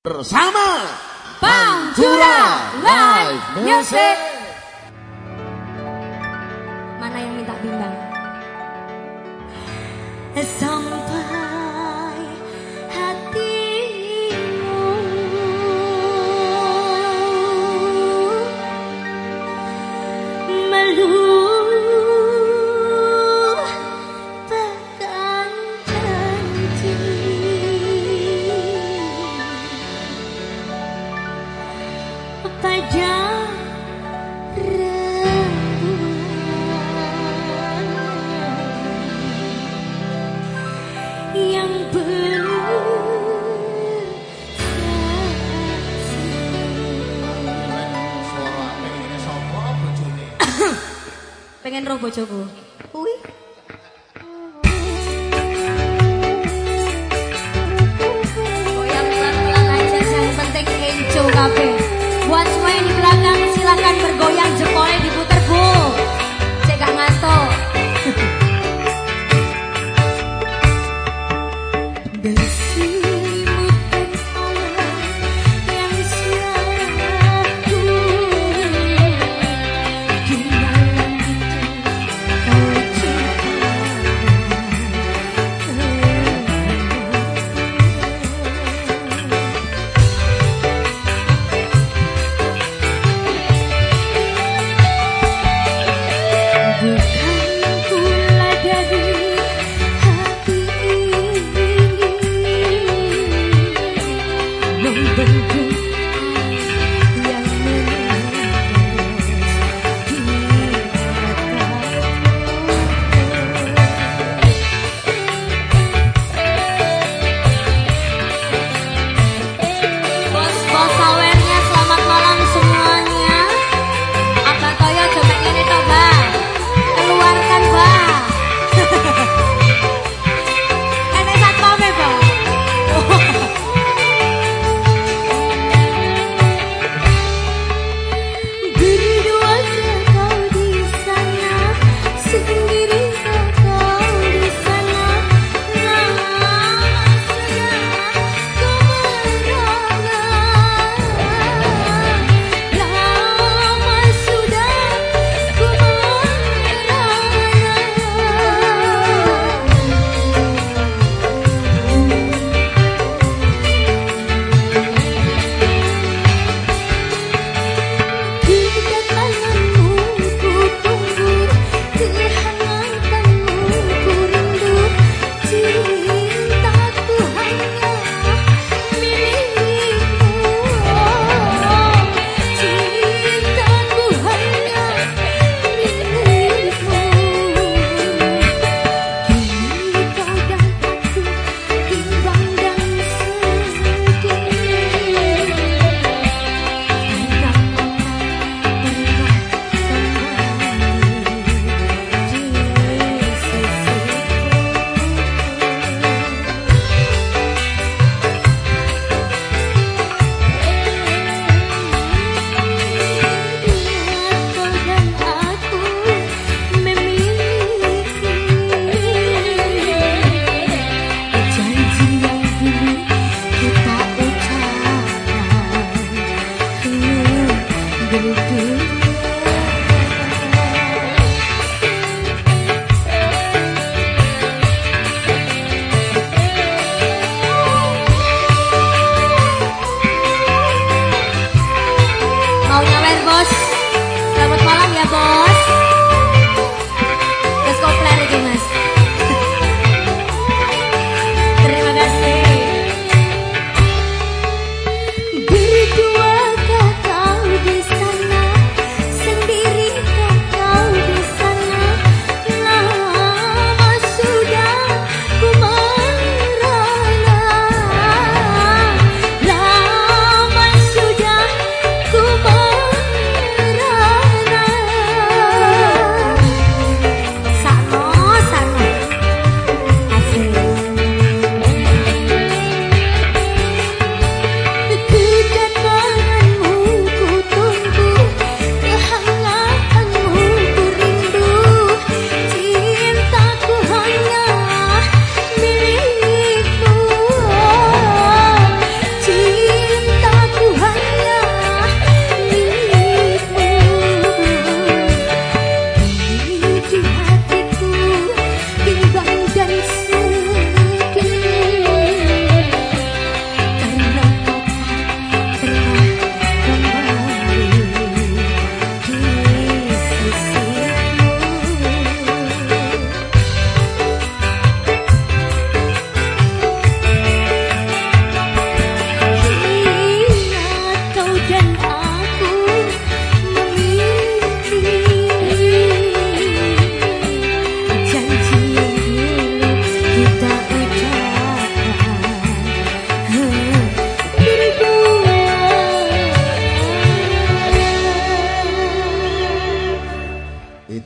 bersama Pantura Live Music. Mana yang minta bimbang? pengen roh bojoku. Kuwi do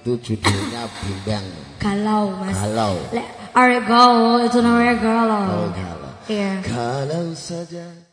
itu judulnya bimbang. Galau, Mas. Galau. Le, are galau itu namanya galau. Oh, galau. Iya. Kalau saja